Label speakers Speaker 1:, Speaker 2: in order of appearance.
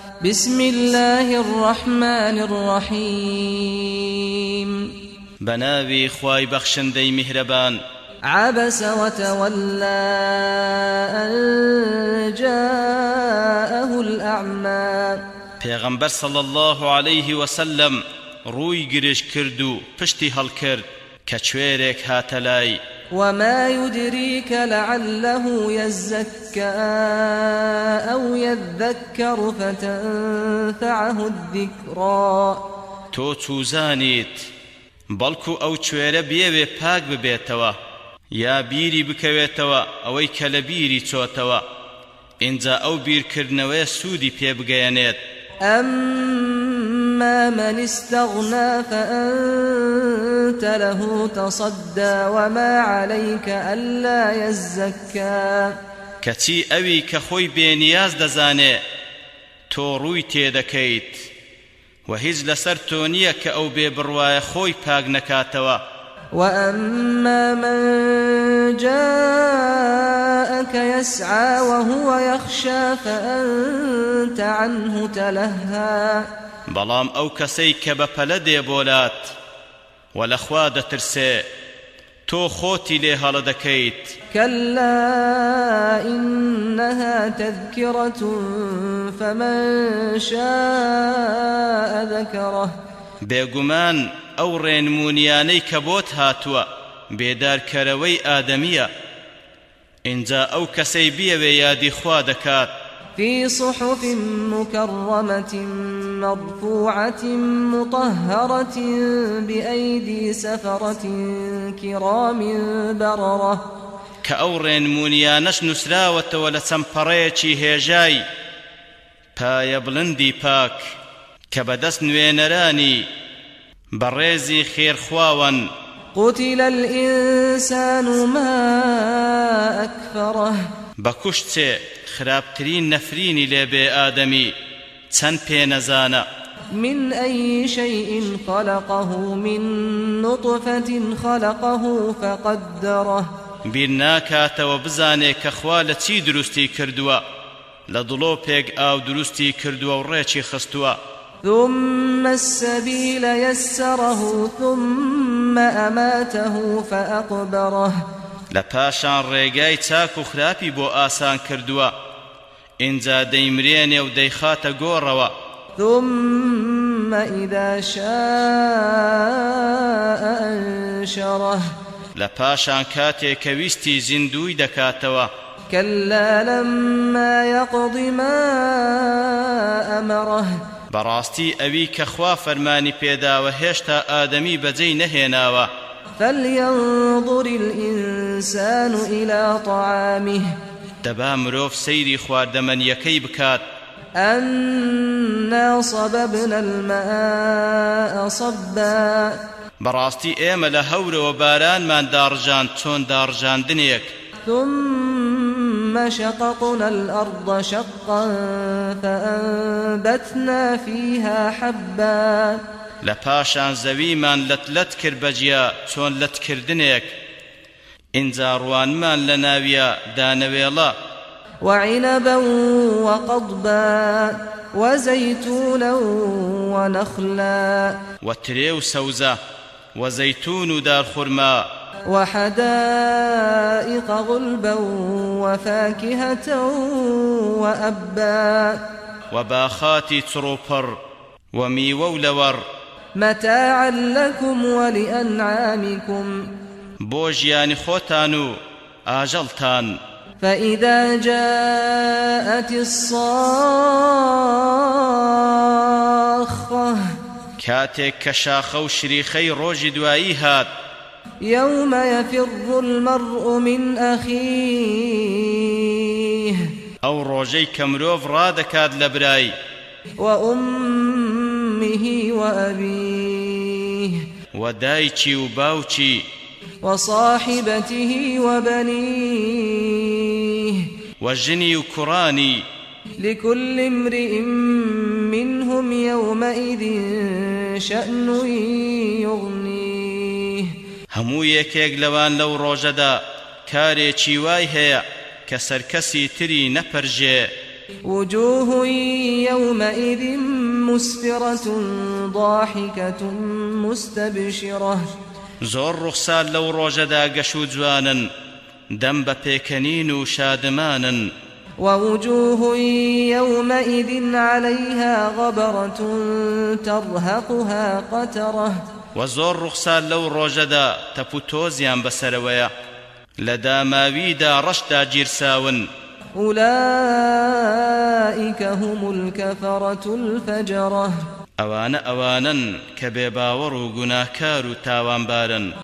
Speaker 1: بسم الله الرحمن الرحيم.
Speaker 2: بناوي خواي بخشندي مهربان
Speaker 1: عبس وتولى أن جاءه الأعمى.
Speaker 2: پیغمبر صلى الله عليه وسلم روي گرش كردو پشتی هل کرد كچويرك هاتلاي
Speaker 1: وما يدريك لعله يزكى أو يذكر فتنفعه الذكرى.
Speaker 2: تو چوزانیت بەڵکو ئەو کوێرە بێوێ پاک ببێتەوە یا بیری بکەوێتەوە ئەوەی کە لە بیری چۆتەوە. ئینجا ئەو بیرکردنەوەی سوودی پێ بگەیەنێت.
Speaker 1: أما من استغنى فأنت له تصدى وما عليك ألا يزكى.
Speaker 2: کەچی ئەوی کە خۆی بێنیاز دەزانێ تۆ ڕووی تێدەکەیت و هیچ لەسەر تۆ نییە کە ئەو بێ بڕوایە خۆی پاک نەکاتەوە.
Speaker 1: وأما من جاءك يسعى وهو يخشى فأنت عنه تلهى.
Speaker 2: بەڵام ئەو کەسەی کە بەپەلە دێبۆلات و لەخوا دەترسێ تۆ خۆتی لێ هەڵە دەکەیت.
Speaker 1: كلا إنها تذكرة فمن شاء ذكره.
Speaker 2: بێگومان ئەو ڕێنمونیانەی کە بۆت هاتووە بێدارکەرەوەی ئادەمیە. اینجا ئەو کەسەی بیەوێ یادی خوا دەکات.
Speaker 1: في صحف مكرمة مرفوعة مطهرة بأيدي سفرة كرام بررة.
Speaker 2: کە ئەو ڕێنمونیانەش نووسراوەتەوە لە چەمپەڕەیەکی هێژای پایە بڵندی پاک کە بەدەست نوێنەرانی بەڕێزی خێرخواون
Speaker 1: قتل الإنسان ما أكفره.
Speaker 2: بەکوشتێ خراپترین نەفرینی لێبێ ئادەمی چەند پێنەزانە
Speaker 1: من أي شيء خلقه من نطفة خلقه فقدره.
Speaker 2: بیر ناکاتەوە بزانێ کە خوا لە چی دروستی کردووە؟ لە دڵۆ پێک ئاو دروستی کردووە و ڕێکی خستووە.
Speaker 1: ثم السبيل يسره ثم أماته فأقبره.
Speaker 2: لە پاشان ڕێگای چاک و خراپی بۆ ئاسان کردووە. ئینجا دەیمرێنێ و دەیخاتە گۆڕەوە.
Speaker 1: ثم إذا شاء أنشره.
Speaker 2: لە پاشان کاتێک کە ویستی زیندوی دەکاتەوە.
Speaker 1: كلا لما يقض ما أمره.
Speaker 2: بەڕاستی ئەوی کە خوا فەرمانی پێداوە هێشتا ئادەمی بەجێی نەهێناوە.
Speaker 1: فلينظر الإنسان إلى طعامه.
Speaker 2: دەبا مرۆڤ سەیری خواردەمەنیەکەی بکات.
Speaker 1: أنا صببنا الماء صبا.
Speaker 2: بەڕاستی ئێمە لە هەورەوە بارانمان داڕژان چۆن داڕژاندنێک
Speaker 1: ثم شققنا الأرض شقا فأنبتنا فيها حبا.
Speaker 2: لە پاشان زەویمان لەتلەت کرد بەجیا چۆن لەتکردنێک ئینجا ڕوانمان لە ناویە دانەوێڵە
Speaker 1: وعنبا وقضبا وزيتونا ونخلا.
Speaker 2: وترێ و سەوزە وەزەیتون و دارخورما
Speaker 1: وحدائق غلبا وفاكهة وأبا.
Speaker 2: وباخاتی چڕوپڕ ومیوە و لەوەڕ
Speaker 1: متاعا لكم ولأنعامكم.
Speaker 2: بۆ ژیانی خۆتان و ئاژەڵتان.
Speaker 1: فإذا جاءت الصاخة
Speaker 2: كاتك كشاخة وشريخي روج دوائيهات
Speaker 1: يوم يفر المرء من أخيه
Speaker 2: أو روجي كمروف رادكاد لبراي
Speaker 1: وأمه وأبيه
Speaker 2: ودايتي وباوتي
Speaker 1: وصاحبته وبنيه.
Speaker 2: و ژنی و کوڕانی
Speaker 1: لكل امرئ منهم يومئذ شأن يغنيه.
Speaker 2: یەکێک لەوان لەو ڕۆژەدا کارێکی وای هەیە کە سەرکەسی تری نەپەرژێ.
Speaker 1: وجوه يومئذ مسفرة ضاحكة مستبشرة.
Speaker 2: زۆر ڕوخسار لەو ڕۆژەدا گەش و جوانن دەم بە پێکەنین و شادمانن.
Speaker 1: ووجوه يومئذ عليها غبرة ترهقها قترة.
Speaker 2: وزۆر ڕوخسار لەو ڕۆژەدا تەپ و تۆزیان بەسەرەوەیە. لە داماویدا ڕەشدا گیرساون
Speaker 1: أولئك هم الكفرة الفجرة.
Speaker 2: ئەوانە ئەوانن کە بێباوەڕ و گوناهکار و تاوانبارن